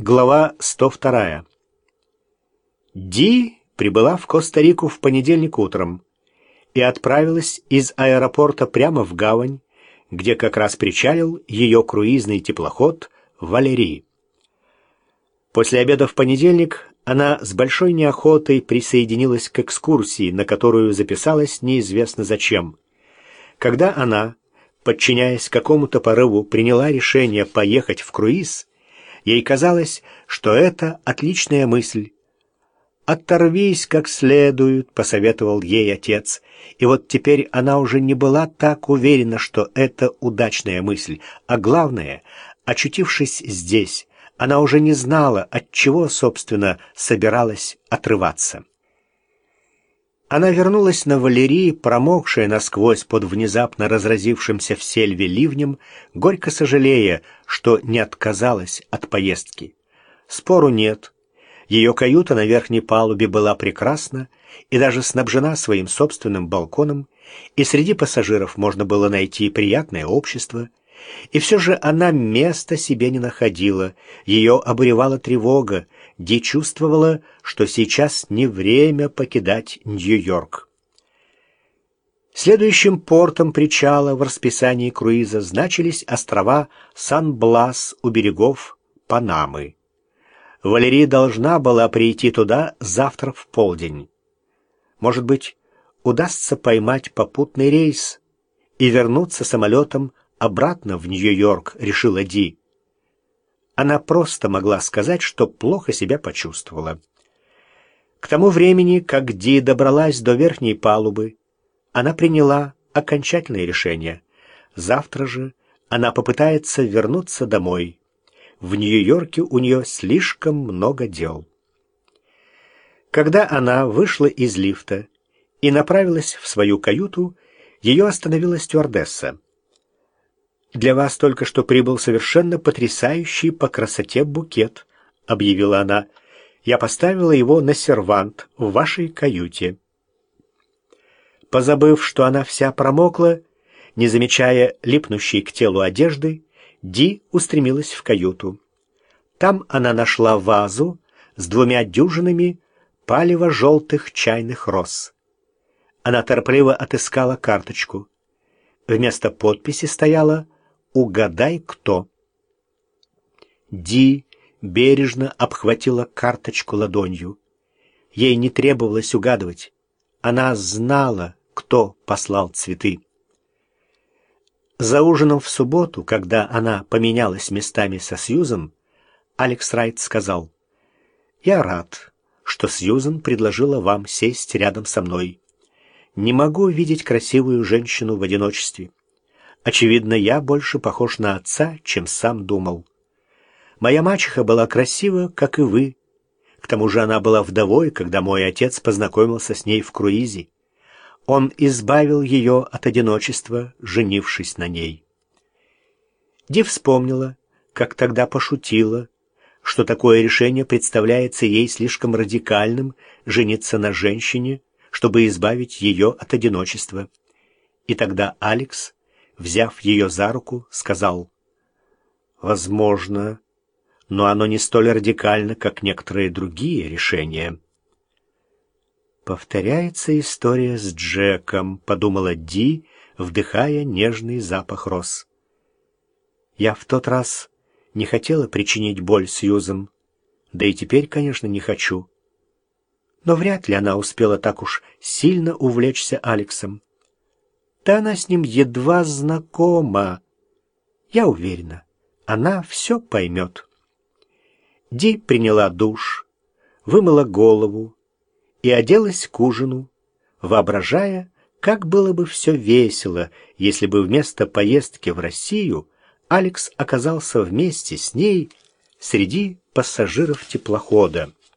Глава 102. Ди прибыла в Коста-Рику в понедельник утром и отправилась из аэропорта прямо в гавань, где как раз причалил ее круизный теплоход «Валерий». После обеда в понедельник она с большой неохотой присоединилась к экскурсии, на которую записалась неизвестно зачем. Когда она, подчиняясь какому-то порыву, приняла решение поехать в круиз, Ей казалось, что это отличная мысль. «Оторвись как следует», — посоветовал ей отец. И вот теперь она уже не была так уверена, что это удачная мысль. А главное, очутившись здесь, она уже не знала, от чего, собственно, собиралась отрываться. Она вернулась на Валерии, промокшая насквозь под внезапно разразившимся в сельве ливнем, горько сожалея, что не отказалась от поездки. Спору нет. Ее каюта на верхней палубе была прекрасна и даже снабжена своим собственным балконом, и среди пассажиров можно было найти приятное общество. И все же она места себе не находила, ее обуревала тревога, Ди чувствовала, что сейчас не время покидать Нью-Йорк. Следующим портом причала в расписании круиза значились острова Сан-Блас у берегов Панамы. Валерия должна была прийти туда завтра в полдень. Может быть, удастся поймать попутный рейс и вернуться самолетом обратно в Нью-Йорк, решила Ди. Она просто могла сказать, что плохо себя почувствовала. К тому времени, как Ди добралась до верхней палубы, она приняла окончательное решение. Завтра же она попытается вернуться домой. В Нью-Йорке у нее слишком много дел. Когда она вышла из лифта и направилась в свою каюту, ее остановила стюардесса. «Для вас только что прибыл совершенно потрясающий по красоте букет», — объявила она. «Я поставила его на сервант в вашей каюте». Позабыв, что она вся промокла, не замечая липнущей к телу одежды, Ди устремилась в каюту. Там она нашла вазу с двумя дюжинами палево-желтых чайных роз. Она торопливо отыскала карточку. Вместо подписи стояла «Угадай, кто». Ди бережно обхватила карточку ладонью. Ей не требовалось угадывать. Она знала, кто послал цветы. За ужином в субботу, когда она поменялась местами со Сьюзом, Алекс Райт сказал, «Я рад, что Сьюзен предложила вам сесть рядом со мной. Не могу видеть красивую женщину в одиночестве. Очевидно, я больше похож на отца, чем сам думал. Моя мачеха была красива, как и вы. К тому же она была вдовой, когда мой отец познакомился с ней в круизе. Он избавил ее от одиночества, женившись на ней. Ди вспомнила, как тогда пошутила, что такое решение представляется ей слишком радикальным жениться на женщине, чтобы избавить ее от одиночества. И тогда Алекс взяв ее за руку, сказал, «Возможно, но оно не столь радикально, как некоторые другие решения». «Повторяется история с Джеком», — подумала Ди, вдыхая нежный запах роз. «Я в тот раз не хотела причинить боль Сьюзен, да и теперь, конечно, не хочу. Но вряд ли она успела так уж сильно увлечься Алексом. Да она с ним едва знакома. Я уверена, она все поймет. Ди приняла душ, вымыла голову и оделась к ужину, воображая, как было бы все весело, если бы вместо поездки в Россию Алекс оказался вместе с ней среди пассажиров теплохода.